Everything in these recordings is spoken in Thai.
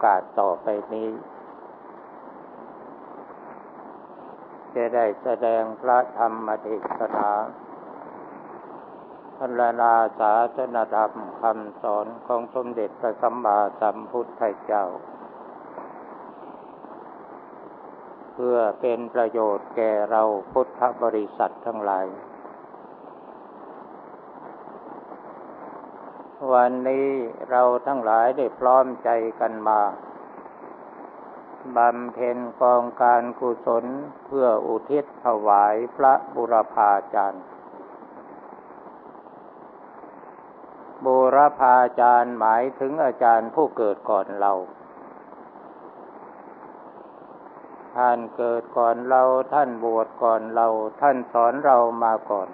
อกาสต่อไปนี้ จะได้แสดงพระธรรมเทศนาพรรณาสาสนธรรมคำสอนของสมเด็จพระสัมมาสัมพุทธเจ้า เพื่อเป็นประโยชน์แก่เราพุทธบริษัททั้งหลาย วันนี้เราทั้งหลายได้พร้อมใจกันมาบำเพ็ญกองการกุศลเพื่ออุทิศถวายพระบุรพาจารย์บูรพาจารย์หมายถึงอาจารย์ผู้เกิดก่อนเรา ท่านเกิดก่อนเราท่านบวชก่อนเรา ท่านสอนเรามาก่อน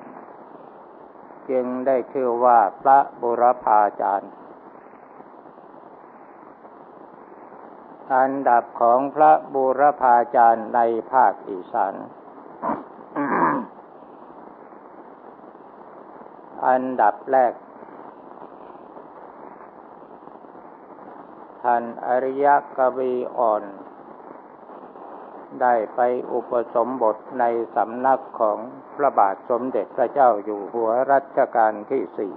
จึงได้ชื่อว่าพระบุรพาจารย์ อันดับของพระบุรพาจารย์ในภาคอีสานอันดับแรก ท่านอริยกวีอ่อน ได้ไปอุปสมบทในสำนักของพระบาทสมเด็จพระเจ้าอยู่หัวรัชกาลที่สี่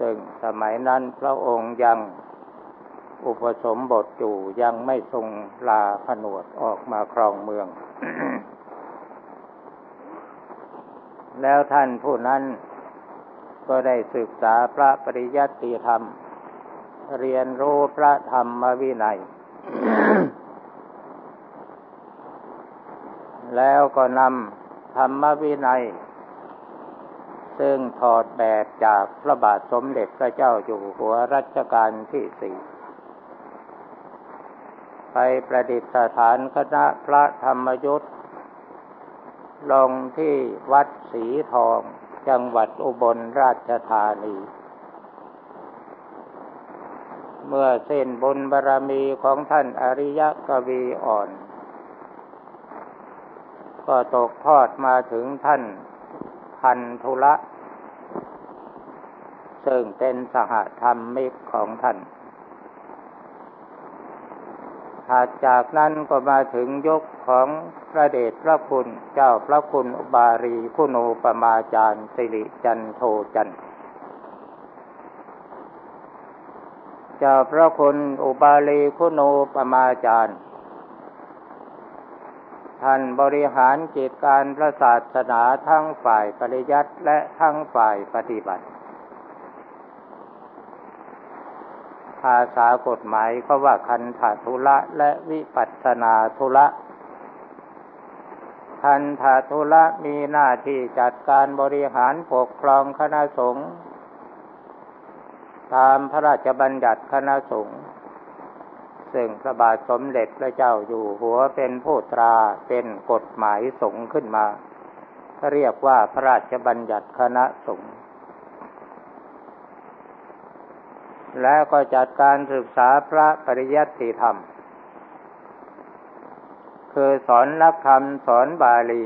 ซึ่งสมัยนั้นพระองค์ยังอุปสมบทอยู่ยังไม่ทรงลาผนวดออกมาครองเมือง แล้วท่านผู้นั้นก็ได้ศึกษาพระปริยัติธรรม เรียนรู้พระธรรมวินัย แล้วก็นำธรรมวินัย ซึ่งถอดแบบจากพระบาทสมเด็จพระเจ้าอยู่หัวรัชกาลที่สี่ไปประดิษฐานคณะพระธรรมยุทธ์ลงที่วัดสีทองจังหวัดอุบลราชธานี เมื่อเส้นบุญบารรมีของท่านอริยกวีอ่อน ก็ตกทอดมาถึงท่านพันธุละซึ่งเป็นสหธรรมมิกของท่านถัดจากนั้นก็มาถึงยกของพระเดชพระคุณเจ้าพระคุณบารีคุณูปมาจารย์สิริจันโทจันเจ้าพระคุณอุบาลีคุณูปมาจารย์ ท่านบริหารจิตการพระศาสนาทั้งฝ่ายปริยัติและทั้งฝ่ายปฏิบัติ ภาษากฎหมายเขาว่าคันธาธุระและวิปัสนาธุระคันธาธุระมีหน้าที่จัดการบริหารปกครองคณะสงฆ์ตามพระราชบัญญัติคณะสงฆ์ ซึ่งพระบาทสมเด็จพระเจ้าอยู่หัวเป็นผู้ตราเป็นกฎหมายสงฆ์ขึ้นมา เรียกว่าพระราชบัญญัติคณะสงฆ์และก็จัดการศึกษาพระปริยัติธรรม คือสอนนักธรรมสอนบาลี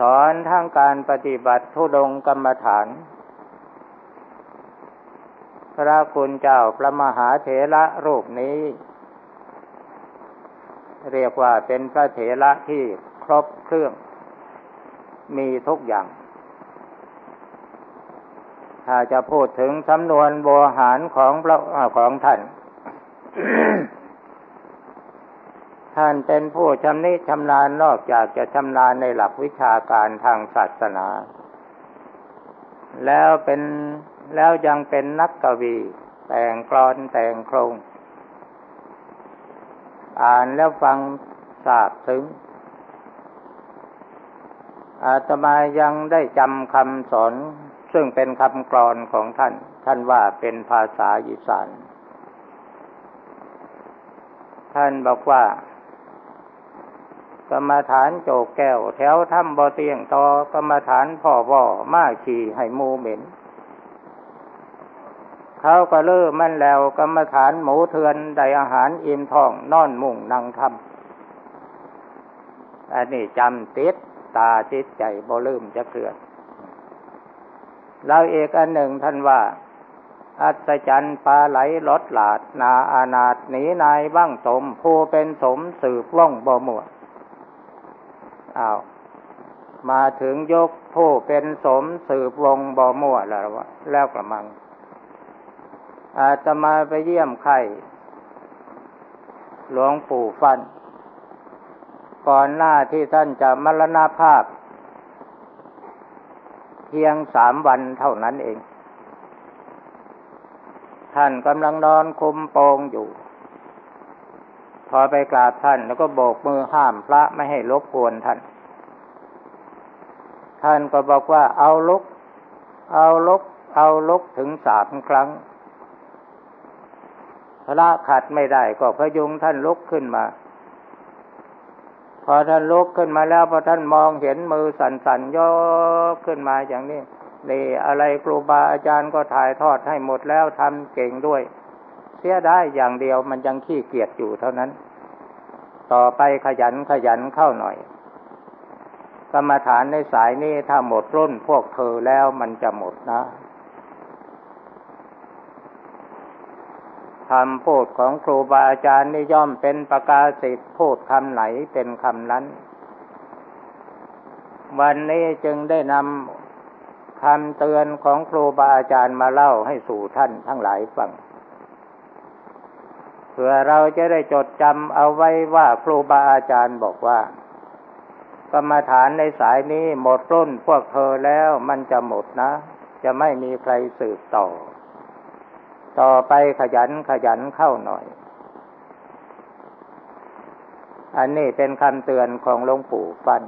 สอนทั้งการปฏิบัติทุดงกรรมฐาน พระคุณเจ้าพระมหาเถระรูปนี้ เรียกว่าเป็นพระเถระที่ครบเครื่อง มีทุกอย่าง ถ้าจะพูดถึงสำนวนโบหารของพระของท่าน ท่านเป็นผู้ชำนิชำนาญนอกจากจะชำนาญในหลักวิชาการทางศาสนา แล้วเป็น แล้วยังเป็นนักกวี แต่งกรอนแต่งโครง อ่านแล้วฟังทราบถึงอาตมายังได้จำคำสอน ซึ่งเป็นคำกรอนของท่าน ท่านว่าเป็นภาษาอีสานท่านบอกว่ากรรมฐานโจกแก้ว แถวถ้ำบ่อเตียงตอกรรมฐานพ่อว่อมาขี่ให้มูเหม็น เขาก็เลิกมันแล้วกรรมฐานหมูเถือนได้อาหารอิ่มท้องนอนมุ่งนั่งทำอันนี้จำติดตาติดใจบ่ลืมจะเกิดเราเอกอันหนึ่งท่านว่า อัศจรรย์ปลาไหลลดหลาด นาอานาถหนีนายบ้างสมผู้เป็นสมสืบว่องบ่หมวดอ้าวมาถึงยกผู้เป็นสมสืบวงบ่มั่วแล้ววะแล้วกระมัง อาจจะมาไปเยี่ยมใครหลวงปู่ฟัน ก่อนหน้าที่ท่านจะมรณภาพ เพียงสามวันเท่านั้นเอง ท่านกำลังนอนคุมโปงอยู่ พอไปกราบท่านแล้วก็โบกมือห้ามพระไม่ให้รบกวนท่าน ท่านก็บอกว่าเอาลุก เอาลุก เอาลุกถึงสามครั้ง พระขัดไม่ได้ก็พยุงท่านลุกขึ้นมา พอท่านลุกขึ้นมาแล้วพอท่านมองเห็นมือสั่นๆยกขึ้นมาอย่างนี้นี่อะไรครูบาอาจารย์ก็ถ่ายทอดให้หมดแล้วทำเก่งด้วย เสียได้อย่างเดียวมันยังขี้เกียจอยู่เท่านั้น ต่อไปขยันขยันเข้าหน่อยกรรมฐานในสายนี้ถ้าหมดรุ่นพวกเธอแล้วมันจะหมดนะ คำพูดของครูบาอาจารย์นี่ย่อมเป็นประกาศสิทธิ์พูดคำไหนเป็นคำนั้น วันนี้จึงได้นำคำเตือนของครูบาอาจารย์มาเล่าให้สู่ท่านทั้งหลายฟังเพื่อเราจะได้จดจำเอาไว้ว่าครูบาอาจารย์บอกว่ากรรมฐานในสายนี้หมดรุ่นพวกเธอแล้วมันจะหมดนะ จะไม่มีใครสืบต่อ ต่อไปขยันขยันเข้าหน่อย อันนี้เป็นคำเตือนของหลวงปู่ฟัน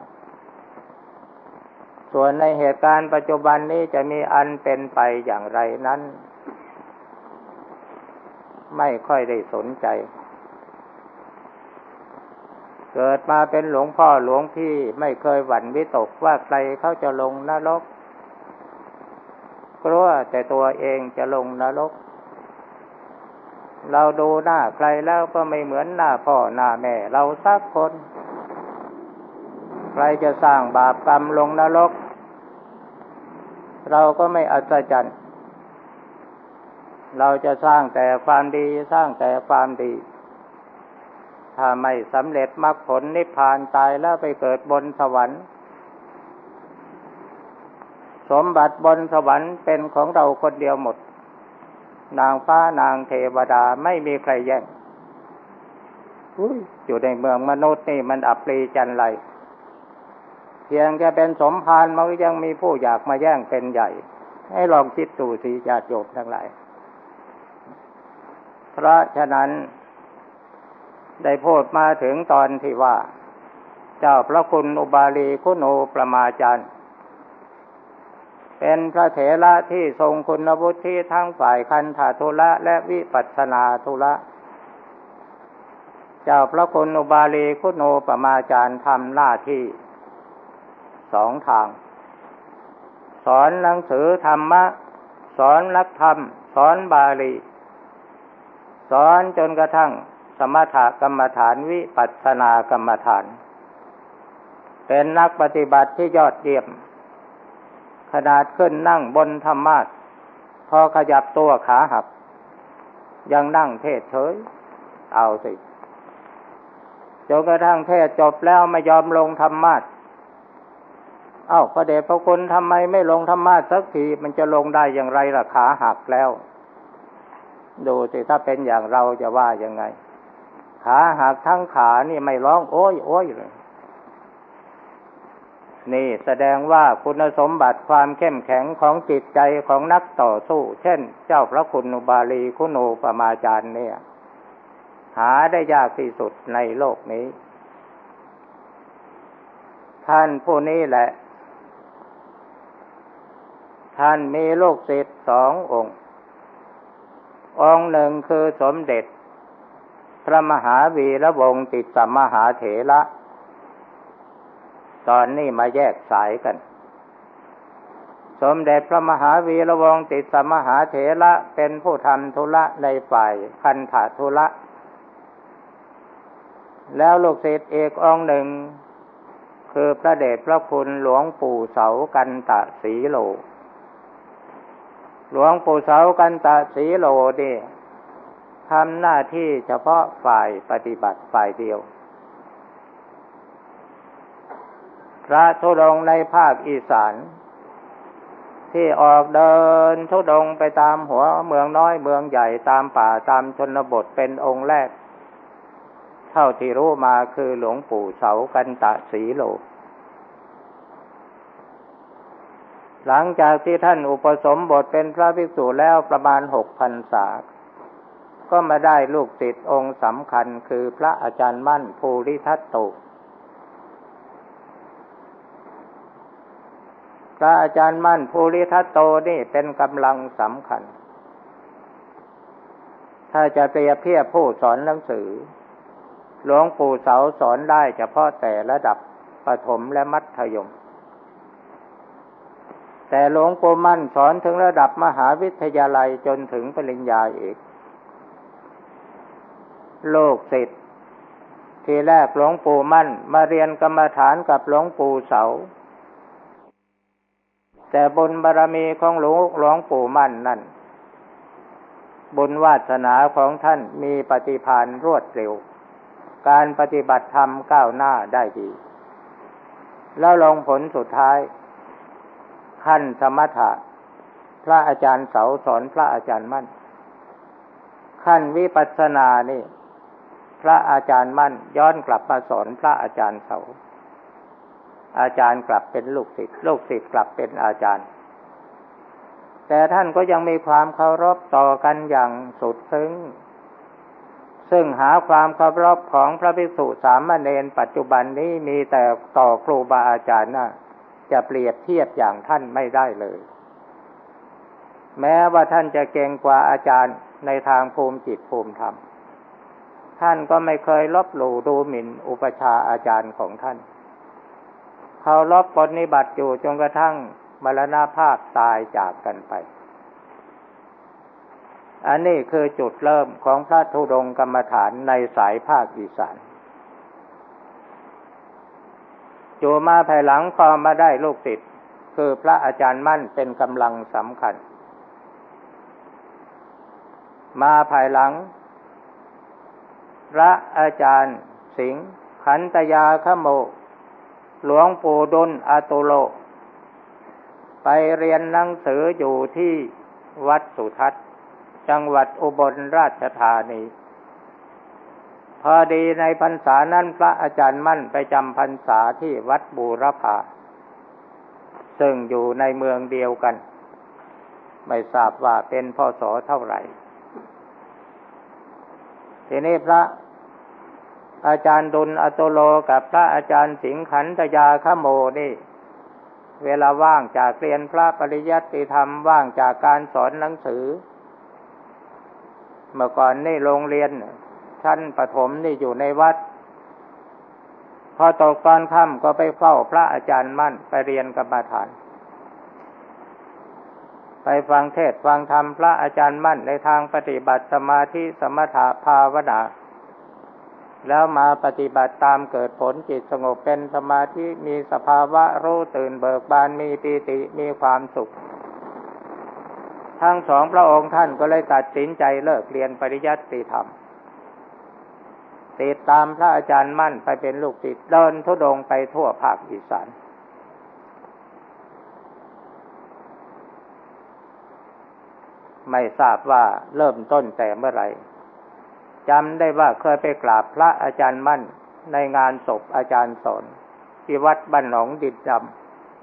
ส่วนในเหตุการณ์ปัจจุบันนี้จะมีอันเป็นไปอย่างไรนั้น ไม่ค่อยได้สนใจ เกิดมาเป็นหลวงพ่อหลวงพี่ไม่เคยหวั่นวิตกว่าใครเขาจะลงนรกกลัวแต่ตัวเองจะลงนรก เราดูหน้าใครแล้วก็ไม่เหมือนหน้าพ่อหน้าแม่ เราสักคน ใครจะสร้างบาปกรรมลงนรก เราก็ไม่อัศจรรย์ เราจะสร้างแต่ความดีสร้างแต่ความดี ถ้าไม่สำเร็จมรรคผลนิพพานตายแล้วไปเกิดบนสวรรค์สมบัติบนสวรรค์เป็นของเราคนเดียวหมด นางฟ้านางเทวดาไม่มีใครแย่งอยู่ในเมืองมนุษย์นี่มันอับปรีจันไรเพียงแค่เป็นสมภารมันยังมีผู้อยากมาแย่งเป็นใหญ่ ให้ลองคิดดูสิญาติโยมทั้งหลาย เพราะฉะนั้น ได้พูดมาถึงตอนที่ว่า เจ้าพระคุณอุบาลีคุณูประมาจารย์ เป็นพระเถระที่ทรงคุณวุฒิทั้งฝ่ายคันธาทุระและวิปัสนาทุระ เจ้าพระคุณอุบาลีคุณูปมาจารย์ทำหน้าที่สองทาง สอนหนังสือธรรมะ สอนนักธรรม สอนบาลี สอนจนกระทั่งสมถกรรมฐานวิปัสสนากรรมฐาน เป็นนักปฏิบัติที่ยอดเยี่ยม ขนาดขึ้นนั่งบนธรรมาทพอขยับตัวขาหัก ยังนั่งเทศเฉย เอาสิจนกระทั่งเทศจบแล้วไม่ยอมลงธรรมาทเอ้าพระเดชพระคุณทำไมไม่ลงธรรมาสักทีมันจะลงได้อย่างไรล่ะขาหักแล้ว ดูสิถ้าเป็นอย่างเราจะว่ายังไง ขาหักทั้งขานี่ไม่ร้องโอ้ยโอ้ยเลย นี่แสดงว่าคุณสมบัติความเข้มแข็งของจิตใจของนักต่อสู้ เช่น เจ้าพระคุณอุบาลีคุณูปมาจารย์เนี่ย หาได้ยากที่สุดในโลกนี้ ท่านผู้นี้แหละ ท่านมีลูกศิษย์สององค์ องค์หนึ่งคือสมเด็จ พระมหาวีระวงศ์ติดสัมมหาเถระ ตอนนี้มาแยกสายกัน สมเด็จพระมหาวีระวงศ์ติสมหาเถระเป็นผู้ทำธุระในฝ่ายคันถาธุระ แล้วลูกศิษย์เอกองหนึ่ง คือพระเดชพระคุณหลวงปู่เสากันตะสีโล หลวงปู่เสากันตะสีโลดีทำหน้าที่เฉพาะฝ่ายปฏิบัติฝ่ายเดียว พระธุดงในภาคอีสาน ที่ออกเดินทุดงไปตามหัวเมืองน้อยเมืองใหญ่ตามป่าตามชนบทเป็นองค์แรก เท่าที่รู้มาคือหลวงปู่เสากันตะสีโลหลังจากที่ท่านอุปสมบทเป็นพระภิกษุแล้วประมาณหกพันศาก็มาได้ลูกศิษย์องค์สำคัญคือพระอาจารย์มั่นภูริทัตโต พระอาจารย์มั่นภูริทัตโตนี่เป็นกำลังสำคัญ ถ้าจะเปรียบเทียบผู้สอนหนังสือ หลวงปู่เสาสอนได้เฉพาะแต่ระดับประถมและมัธยม แต่หลวงปู่มั่นสอนถึงระดับมหาวิทยาลัยจนถึงปริญญาเอกโลกศิษย์ทีแรกหลวงปู่มั่น มาเรียนกรรมฐานกับหลวงปู่เสา แต่บุญบารรมีของหลวงหลวงปู่มั่นนั่น บุญวาสนาของท่านมีปฏิพานรวดเร็ว การปฏิบัติธรรมก้าวหน้าได้ดี แล้วลงผลสุดท้าย ขั้นสมถะ พระอาจารย์เสาสอนพระอาจารย์มั่น ขั้นวิปัสสนานี่ พระอาจารย์มั่นย้อนกลับมาสอนพระอาจารย์เสา อาจารย์กลับเป็นลูกศิษย์ลูกศิษย์กลับเป็นอาจารย์ แต่ท่านก็ยังมีความเคารพต่อกันอย่างสุดซึ้งซึ่งหาความเคารพของพระภิกษุสามเณรปัจจุบันนี้มีแต่ต่อครูบาอาจารย์นะจะเปรียบเทียบอย่างท่านไม่ได้เลย แม้ว่าท่านจะเก่งกว่าอาจารย์ในทางภูมิจิตภูมิธรรม ท่านก็ไม่เคยลบหลู่ดูหมิ่นอุปชาอาจารย์ของท่าน เขาลบปฏิบัติอยู่จนกระทั่งมรณาภาพตายจากกันไป อันนี้คือจุดเริ่มของพระธุดงกรรมฐานในสายภาคอีสานอยู่มาภายหลังพอมาได้ลูกศิษย์คือพระอาจารย์มั่นเป็นกำลังสำคัญ มาภายหลัง พระอาจารย์สิงห์ขันตยาขโมก หลวงปู่ดุลอาตุโล ไปเรียนหนังสืออยู่ที่วัดสุทัศน์ จังหวัดอุบลราชธานี พอดีในพรรษานั้นพระอาจารย์มั่นไปจำพรรษาที่วัดบูรพาซึ่งอยู่ในเมืองเดียวกัน ไม่ทราบว่าเป็นพ่อสอเท่าไหร่ ทีนี้พระ อาจารย์ดุลอโตโลกับพระอาจารย์สิงขันตยาขโมนี่ เวลาว่างจากเรียนพระปริยัติธรรมว่างจากการสอนหนังสือ เมื่อก่อนนี่โรงเรียนชั้นปฐมนี่อยู่ในวัด พอตกตอนค่ำก็ไปเฝ้าพระอาจารย์มั่นไปเรียนกรรมฐาน ไปฟังเทศฟังธรรมพระอาจารย์มั่นในทางปฏิบัติสมาธิสมถะภาวนา แล้วมาปฏิบัติตามเกิดผลจิตสงบเป็นสมาธิมีสภาวะรู้ตื่นเบิกบานมีปีติมีความสุข ทั้งสองพระองค์ท่านก็เลยตัดสินใจเลิกเรียนปริยัติธรรมติดตามพระอาจารย์มั่นไปเป็นลูกศิษย์เดินทุดงไปทั่วภาคอีสานไม่ทราบว่าเริ่มต้นแต่เมื่อไหร่ จำได้ว่าเคยไปกราบพระอาจารย์มั่นในงานศพอาจารย์สอนที่วัดบ้านหนองดินด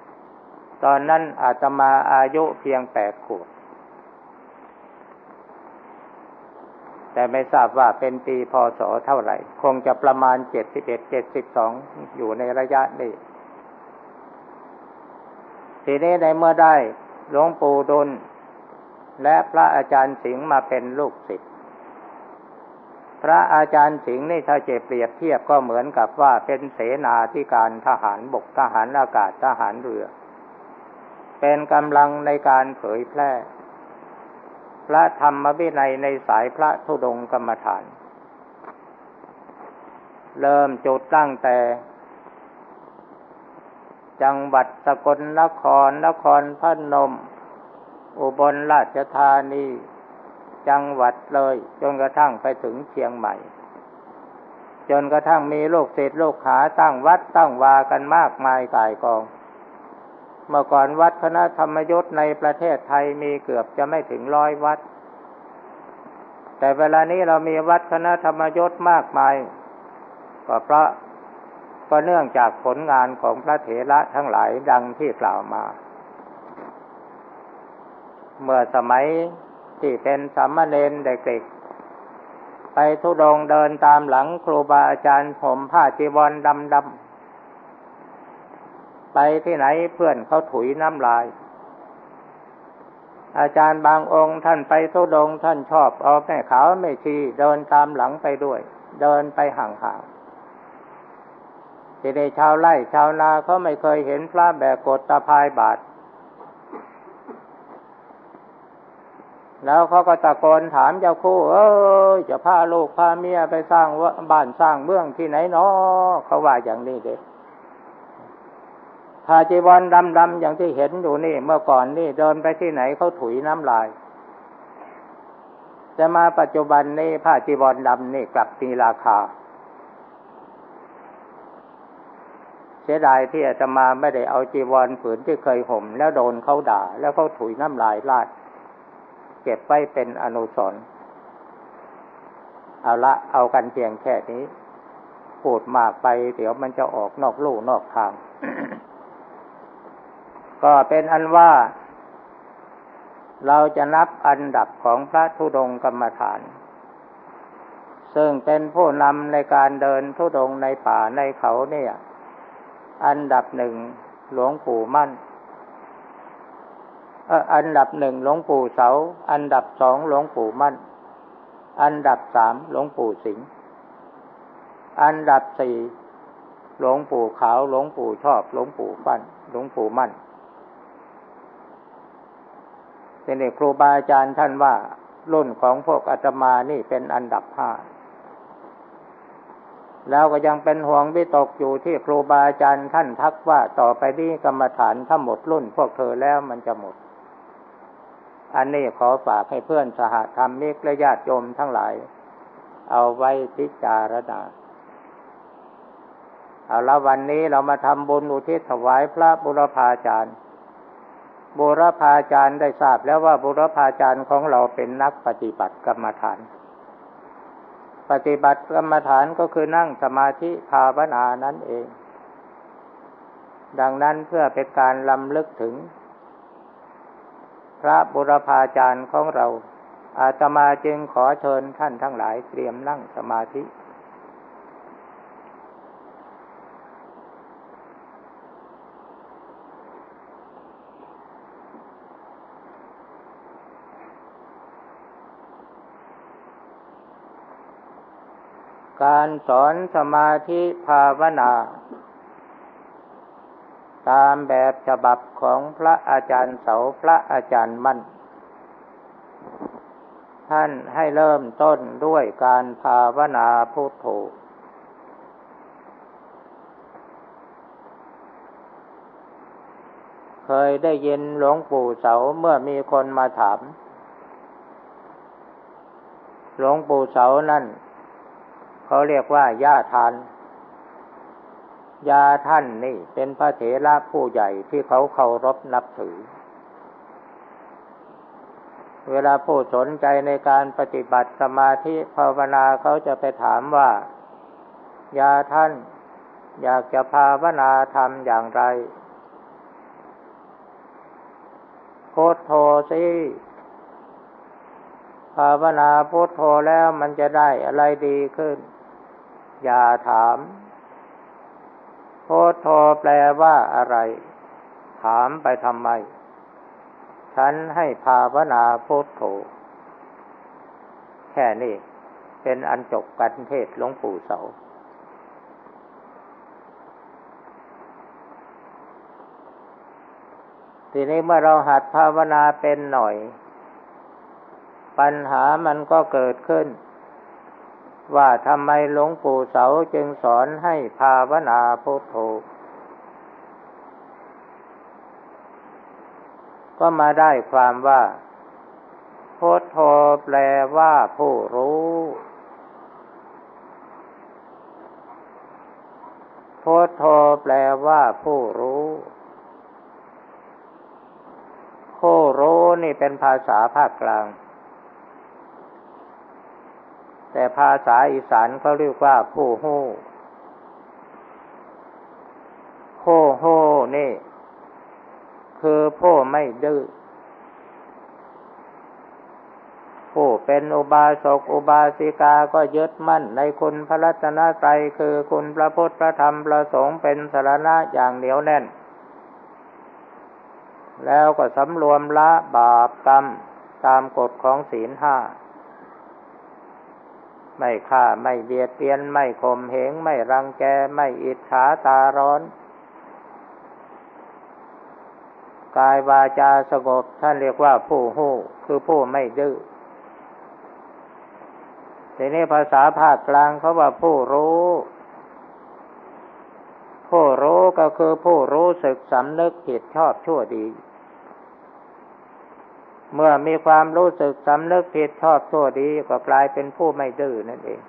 ำตอนนั้นอาตมาอายุเพียงแปดขวบแต่ไม่ทราบว่าเป็นปีพศเท่าไหร่ คงจะประมาณเจ็ดสิบเอ็ดเจ็ดสิบสองอยู่ในระยะนี้ ทีนี้ในเมื่อได้หลวงปู่ดุลและพระอาจารย์สิงห์มาเป็นลูกศิษย์ พระอาจารย์สิงห์นี่ถ้าเจะเปรียบเทียบก็เหมือนกับว่าเป็นเสนาธิการทหารบกทหารอากาศทหารเรือ เป็นกำลังในการเผยแพร่ พระธรรมวินัยในสายพระธุดงกรรมฐาน เริ่มจุดตั้งแต่ จังหวัดสกลนครนครพนม อุบลราชธานี จังหวัดเลย จนกระทั่งไปถึงเชียงใหม่ จนกระทั่งมีโลูกศิษย์ลูกหาตั้งวัดตั้งวากันมากมายกายกอง เมื่อก่อนวัดคณะธรรมยุทธ์ในประเทศไทยมีเกือบจะไม่ถึงร้อยวัด แต่เวลานี้เรามีวัดคณะธรรมยุทธ์มากมาย ก็เพราะก็เนื่องจากผลงานของพระเถระทั้งหลายดังที่กล่าวมา เมื่อสมัย ที่เป็นสามเณรเด็กๆ ไปทุดงเดินตามหลังครูบาอาจารย์ผมผ้าจีวรดำดำไปที่ไหนเพื่อนเขาถุยน้ำลาย อาจารย์บางองค์ท่านไปทุดงท่านชอบเอาแม่ขาวไม่ชีเดินตามหลังไปด้วย เดินไปห่างๆที่ได้ชาวไร่ชาวนาเขาไม่เคยเห็นพระแบกกดตะพายบาท แล้วเขาก็ตะโกนถามเจ้าคู่ เออจะพาลูกพาเมียไปสร้างบ้านสร้างเมืองที่ไหนเนาะเขาว่าอย่างนี้เด็กพาจีวรดำๆอย่างที่เห็นอยู่นี่ เมื่อก่อนนี่เดินไปที่ไหนเขาถุยน้ำลายจะมาปัจจุบันนี่ผ้าจีวรดำนี่กลับมีราคา เสียดายที่อาตมาไม่ได้เอาจีวรผืนที่เคยห่ม แล้วโดนเขาด่า แล้วเขาถุยน้ำลายลาด เก็บไว้เป็นอนุสรณ์เอาละเอากันเพียงแค่นี้ พูดมากไป เดี๋ยวมันจะออกนอกลู่นอกทาง ก็เป็นอันว่า เราจะนับอันดับของพระธุดงกรรมฐาน ซึ่งเป็นผู้นำในการเดินธุดงในป่าในเขาเนี่ย อันดับหนึ่งหลวงปู่มั่น อันดับหนึ่งหลวงปู่เสา อันดับสองหลวงปู่มั่น อันดับสามหลวงปู่สิงห์อันดับสี่หลวงปู่ขาวหลวงปู่ชอบหลวงปู่ฟันหลวงปู่มั่นเป็นเอกครูบาอาจารย์ท่านว่า รุ่นของพวกอาตมานี่เป็นอันดับห้าแล้วก็ยังเป็นห่วงวิตกอยู่ที่ครูบาอาจารย์ท่านทักว่าต่อไปนี้กรรมฐานถ้าหมดรุ่นพวกเธอแล้วมันจะหมด อันนี้ขอฝากให้เพื่อนสหธรรมิกและญาติโยมทั้งหลาย เอาไว้พิจารณาเอาละวันนี้เรามาทำบุญอุทิศถวายพระบุรพาจารย์ บุรพาจารย์ได้ทราบแล้วว่าบุรพาจารย์ของเราเป็นนักปฏิบัติกรรมฐาน ปฏิบัติกรรมฐานก็คือนั่งสมาธิภาวนานั่นเอง ดังนั้นเพื่อเป็นการลำลึกถึง พระบุรพาจารย์ของเราอาตมาจึงขอเชิญท่านทั้งหลายเตรียมนั่งสมาธิ การสอนสมาธิภาวนา ตามแบบฉบับของพระอาจารย์เสาพระอาจารย์มั่น ท่านให้เริ่มต้นด้วยการภาวนาพุทโธเคยได้ยินหลวงปู่เสาเมื่อมีคนมาถาม หลวงปู่เสานั่น เขาเรียกว่าญาทาน ยาท่านนี่เป็นพระเถระผู้ใหญ่ที่เขาเคารพนับถือ เวลาผู้สนใจในการปฏิบัติสมาธิภาวนาเขาจะไปถามว่า ยาท่านอยากจะภาวนาทำอย่างไรโคตโทสิภาวนาพุทโธแล้วมันจะได้อะไรดีขึ้น อย่าถาม โพโทแปลว่าอะไร ถามไปทำไม ฉันให้ภาวนาโพุทโธแค่นี้ เป็นอันจบกันเทศหลวงปู่เสาทีนี้เมื่อเราหัดภาวนาเป็นหน่อย ปัญหามันก็เกิดขึ้น ว่าทำไมหลวงปู่เสาจึงสอนให้ภาวนาพุทโธก็มาได้ความว่าพุทโธแปลว่าผู้รู้ พุทโธแปลว่าผู้รู้ผู้รู้นี่เป็นภาษาภาคกลาง แต่ภาษาอีสานเขาเรียกว่าผู้หู้ผู้หู้นี่ คือผู้ไม่ดื้อผู้เป็นอุบาสกอุบาสิกาก็ยึดมั่นในคุณพระรัตนตรัยคือคุณพระพุทธพระธรรมพระสงฆ์เป็นสารณะอย่างเหนียวแน่น แล้วก็สำรวมละบาปกรรมตามกฎของศีลห้า ไม่ฆ่าไม่เบียดเบียนไม่ข่มเหงไม่รังแกไม่อิจฉาตาร้อน กายวาจาสงบท่านเรียกว่าผู้หู้คือผู้ไม่ดื้อทีนี้ภาษาภาคกลางเขาว่าผู้รู้ ผู้รู้ก็คือผู้รู้สึกสำนึกผิดชอบชั่วดี เมื่อมีความรู้สึกสำนึกผิดชอบชั่วดีก็กลายเป็นผู้ไม่ดื้อนั่นเอง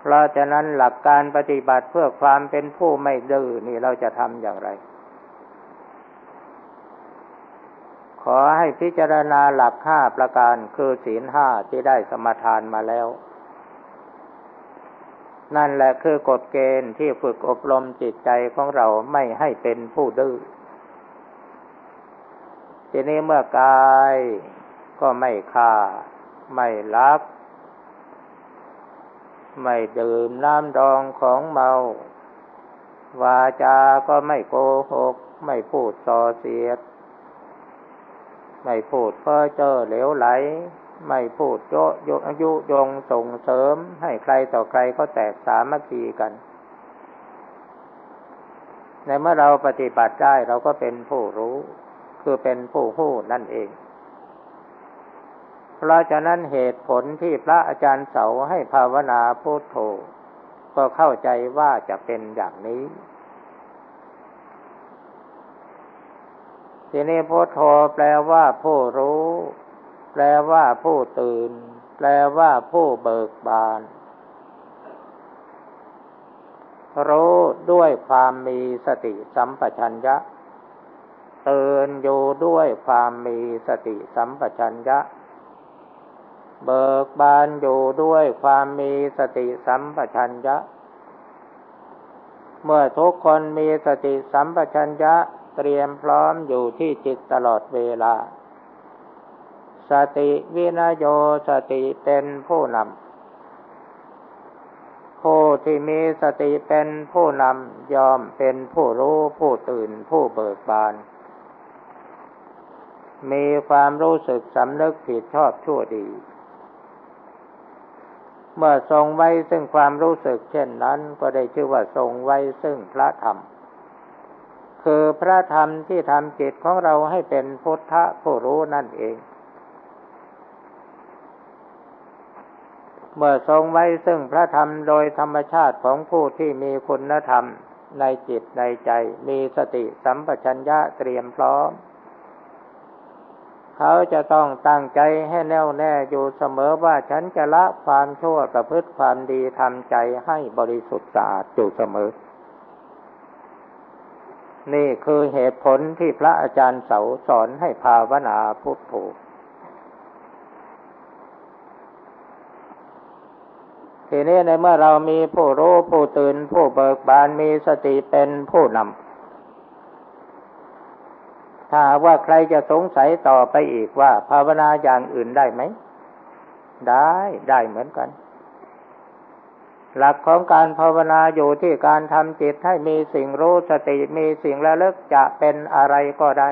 เพราะฉะนั้นหลักการปฏิบัติเพื่อความเป็นผู้ไม่ดื้อนี่เราจะทำอย่างไร ขอให้พิจารณาหลักห้าประการคือศีลห้าที่ได้สมทานมาแล้ว นั่นแหละคือกฎเกณฑ์ที่ฝึกอบรมจิตใจของเราไม่ให้เป็นผู้ดื้อ ทีนี้เมื่อกายก็ไม่ฆ่า ไม่ลัก ไม่ดื่มน้ำดองของเมา วาจาก็ไม่โกหก ไม่พูดส่อเสียด ไม่พูดเพ้อเจ้อเหลวไหล ไม่พูดโยโยยุยงส่งเสริม ให้ใครต่อใครเขาแตกสามัคคีกันในเมื่อเราปฏิบัติได้เราก็เป็นผู้รู้ คือเป็นผู้หู้นั่นเอง เพราะฉะนั้นเหตุผลที่พระอาจารย์เสาให้ภาวนาพุทโธก็เข้าใจว่าจะเป็นอย่างนี้ ทีนี้พุทโธแปลว่าผู้รู้ แปลว่าผู้ตื่น แปลว่าผู้เบิกบานรู้ด้วยความมีสติสัมปชัญญะ ตื่นอยู่ด้วยความมีสติสัมปชัญญะ เบิกบานอยู่ด้วยความมีสติสัมปชัญญะ เมื่อทุกคนมีสติสัมปชัญญะเตรียมพร้อมอยู่ที่จิตตลอดเวลา สติวินโยสติเป็นผู้นำผู้ที่มีสติเป็นผู้นำยอมเป็นผู้รู้ผู้ตื่นผู้เบิกบาน มีความรู้สึกสำนึกผิดชอบชั่วดี เมื่อทรงไว้ซึ่งความรู้สึกเช่นนั้น ก็ได้ชื่อว่าทรงไว้ซึ่งพระธรรม คือพระธรรมที่ทำจิตของเราให้เป็นพุทธะผู้รู้นั่นเอง เมื่อทรงไว้ซึ่งพระธรรมโดยธรรมชาติของผู้ที่มีคุณธรรมในจิตในใจ มีสติสัมปชัญญะเตรียมพร้อม เขาจะต้องตั้งใจให้แน่วแน่อยู่เสมอว่าฉันจะละความชั่วประพฤติความดีทำใจให้บริสุทธิ์สะอาดอยู่เสมอ นี่คือเหตุผลที่พระอาจารย์เสาสอนให้ภาวนาพุทโธทีนี้ในเมื่อเรามีผู้รู้ผู้ตื่นผู้เบิกบานมีสติเป็นผู้นำ ถ้าว่าใครจะสงสัยต่อไปอีกว่า ภาวนาอย่างอื่นได้ไหม ได้ได้เหมือนกัน หลักของการภาวนาอยู่ที่การทำจิตให้มีสิ่งรู้สติมีสิ่งระลึกจะเป็นอะไรก็ได้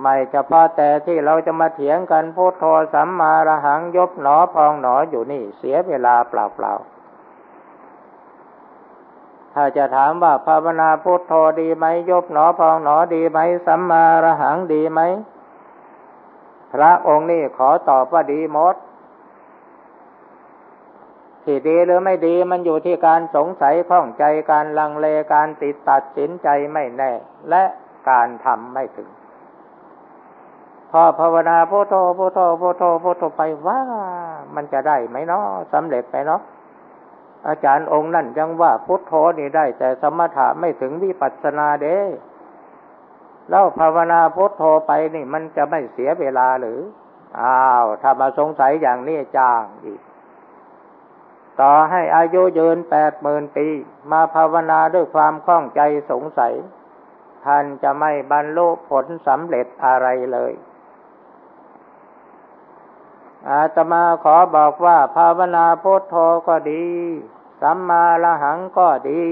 ไม่เฉพาะแต่ที่เราจะมาเถียงกันพุทโธสัมมาระหังยบหนอพองหนออยู่นี่เสียเวลาเปล่าๆ ถ้าจะถามว่าภาวนาพุทโธดีไหมยบหนอพองหนอดีไหมสัมมาระหังดีไหมพระองค์นี่ขอตอบว่าดีหมดที่ดีหรือไม่ดีมันอยู่ที่การสงสัยข้องใจการลังเลการติดตัดสินใจไม่แน่ และการทำไม่ถึง พอภาวนาพุทโธพุทโธพุทโธพุทโธไปว่า มันจะได้ไหมเนาะสำเร็จไหมเนาะ อาจารย์องค์นั่นยังว่าพุทโธนี่ได้ แต่สมถะไม่ถึงวิปัสสนาเด้แล้วภาวนาพุทโธไปนี่ มันจะไม่เสียเวลาหรือ อ้าว ถ้ามาสงสัยอย่างนี้จ้างอีก ต่อให้อายุยืนแปดหมื่นปี มาภาวนาด้วยความคล่องใจสงสัย ท่านจะไม่บรรลุผลสำเร็จอะไรเลย อาตมาขอบอกว่าภาวนาพุทโธก็ดี สัมมาละหังก็ดี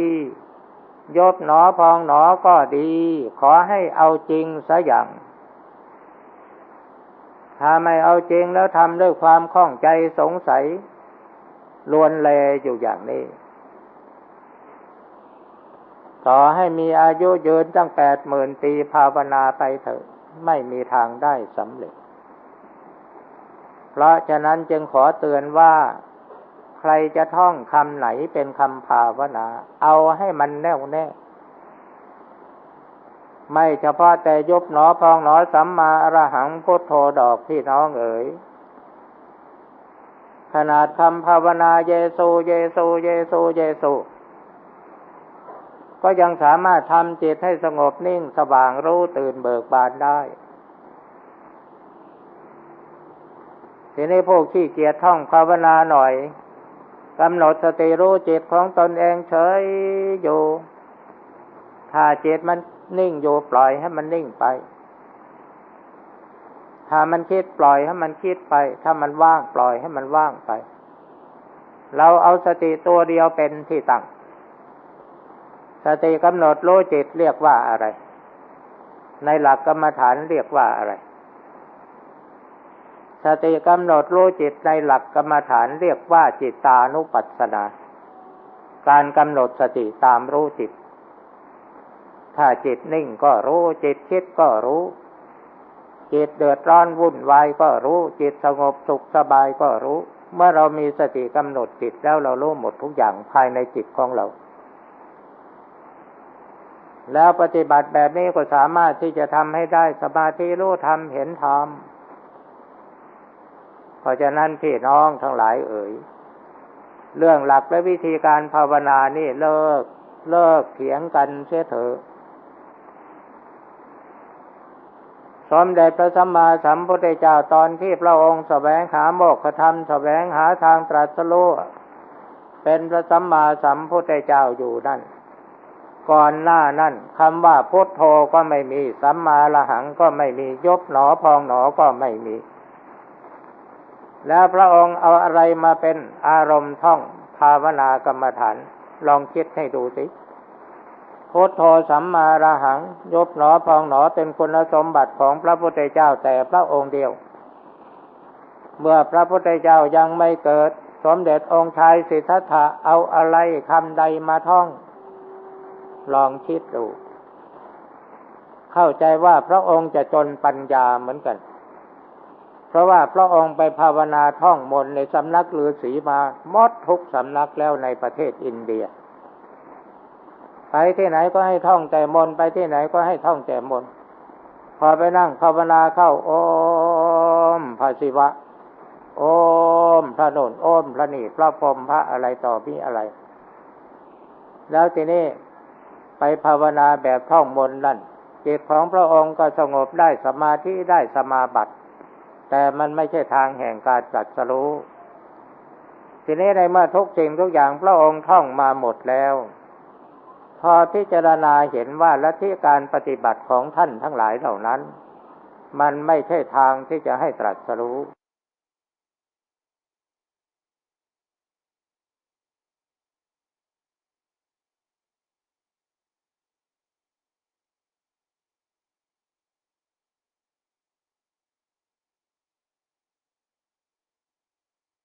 ยบหนอพองหนอก็ดี ขอให้เอาจริงซะอย่าง ถ้าไม่เอาจริงแล้วทำด้วยความข้องใจสงสัยลวนเลอยู่อย่างนี้ ต่อให้มีอายุยืนตั้งแปดหมื่นปีภาวนาไปเถอะ ไม่มีทางได้สำเร็จ เพราะฉะนั้นจึงขอเตือนว่าใครจะท่องคำไหนเป็นคำภาวนา เอาให้มันแน่วแน่ ไม่เฉพาะแต่ยบหนอพองหนอสัมมาอรหังพุทโธดอกพี่น้องเอ๋ยขนาดคำภาวนาเยซูเยซูเยซูเยซูก็ยังสามารถทำจิตให้สงบนิ่งสว่างรู้ตื่นเบิกบานได้ ทีนี้พวกที่เกียรท่องภาวนาหน่อยกำหนดสติรู้จิตของตนเองเฉยอยู่ ถ้าจิตมันนิ่งอยู่ปล่อยให้มันนิ่งไป ถ้ามันคิดปล่อยให้มันคิดไป ถ้ามันว่างปล่อยให้มันว่างไป เราเอาสติตัวเดียวเป็นที่ตั้ง สติกำหนดรู้จิตเรียกว่าอะไร ในหลักกรรมฐานเรียกว่าอะไร ติกำหนดรู้จิตในหลักกรรมฐานเรียกว่าจิตตานุปัสสนา การกำหนดสติตามรู้จิต ถ้าจิตนิ่งก็รู้จิตคิดก็รู้ จิตเดือดร้อนวุ่นวายก็รู้ จิตสงบสุขสบายก็รู้ เมื่อเรามีสติกำหนดจิตแล้วเรารู้หมดทุกอย่างภายในจิตของเราแล้วปฏิบัติแบบนี้ก็สามารถที่จะทำให้ได้สมาธิรู้ธรรมเห็นธรรม เพราะฉะนั้นพี่น้องทั้งหลายเอ่ย เรื่องหลักและวิธีการภาวนานี่เลิกเลิกเถียงกันเสียเถอะสมเด็จพระสัมมาสัมพุทธเจ้าตอนที่พระองค์แสวงหาโมกขธรรมแสวงหาทางตรัสรู้เป็นพระสัมมาสัมพุทธเจ้าอยู่นั่น ก่อนหน้านั่นคำว่าพุทโธก็ไม่มี สัมมาละหังก็ไม่มี ยบหนอพองหนอก็ไม่มี แล้วพระองค์เอาอะไรมาเป็นอารมณ์ท่องภาวนากรรมฐาน ลองคิดให้ดูสิพุทโธสัมมาระหัง ยบหนอพองหนอเป็นคุณสมบัติของพระพุทธเจ้าแต่พระองค์เดียว เมื่อพระพุทธเจ้ายังไม่เกิด สมเด็จองค์ชายสิทธัตถะเอาอะไรคำใดมาท่อง ลองคิดดู เข้าใจว่าพระองค์จะจนปัญญาเหมือนกัน เพราะว่าพระองค์ไปภาวนาท่องมนในสำนักฤาษีมามดทุกสำนักแล้วในประเทศอินเดีย ไปที่ไหนก็ให้ท่องแต่มนไปที่ไหนก็ให้ท่องแต่มนพอไปนั่งภาวนาเข้า โอมพระศิวะ โอมพระนนโอมพระนีพระพรมพระอะไรต่อพี่อะไร แล้วทีนี้ไปภาวนาแบบท่องมนนั่นจิตของพระองค์ก็สงบได้สมาธิได้สมาบัติ แต่มันไม่ใช่ทางแห่งการจัดสรู้ ทีนี้ในเมื่อทุกสิ่งทุกอย่างพระองค์ท่องมาหมดแล้ว พอพิจารณาเห็นว่าละที่การปฏิบัติของท่านทั้งหลายเหล่านั้น มันไม่ใช่ทางที่จะให้ตรัสรู้